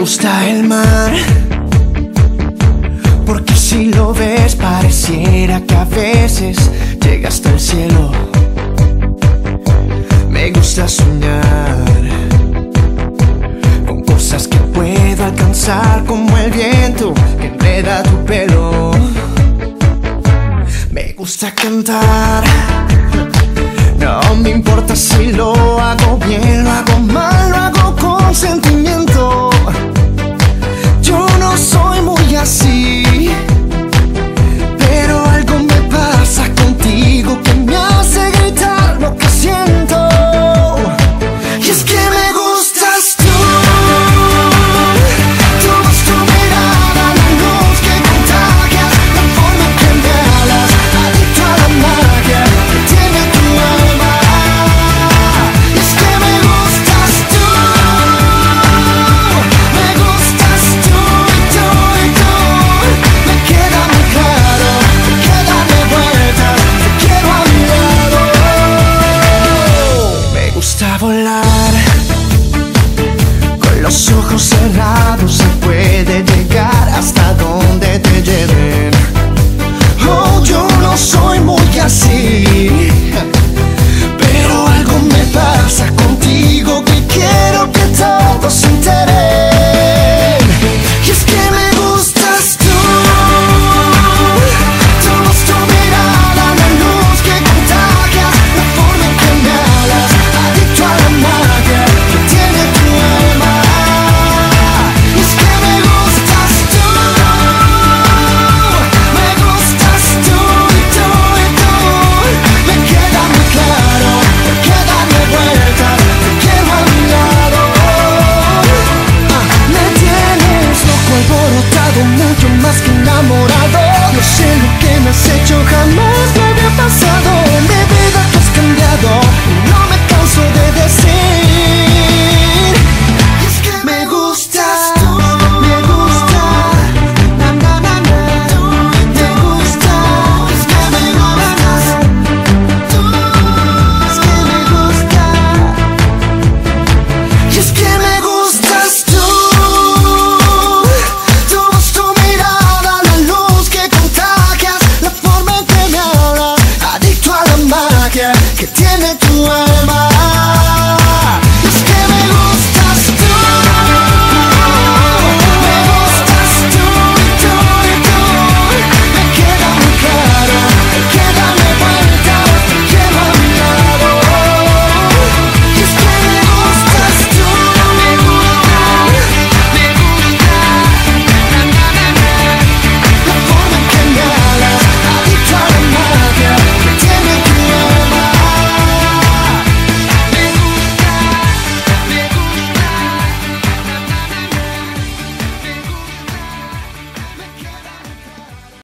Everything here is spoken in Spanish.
gusta el mar. Porque si lo ves pareciera que a veces llega hasta el cielo. Me gusta soñar con cosas que puedo alcanzar como el viento que enreda tu pelo. Me gusta cantar. No me importa si lo hago bien, lo hago Con los ojos cerrados se puede llegar hasta donde me gusta.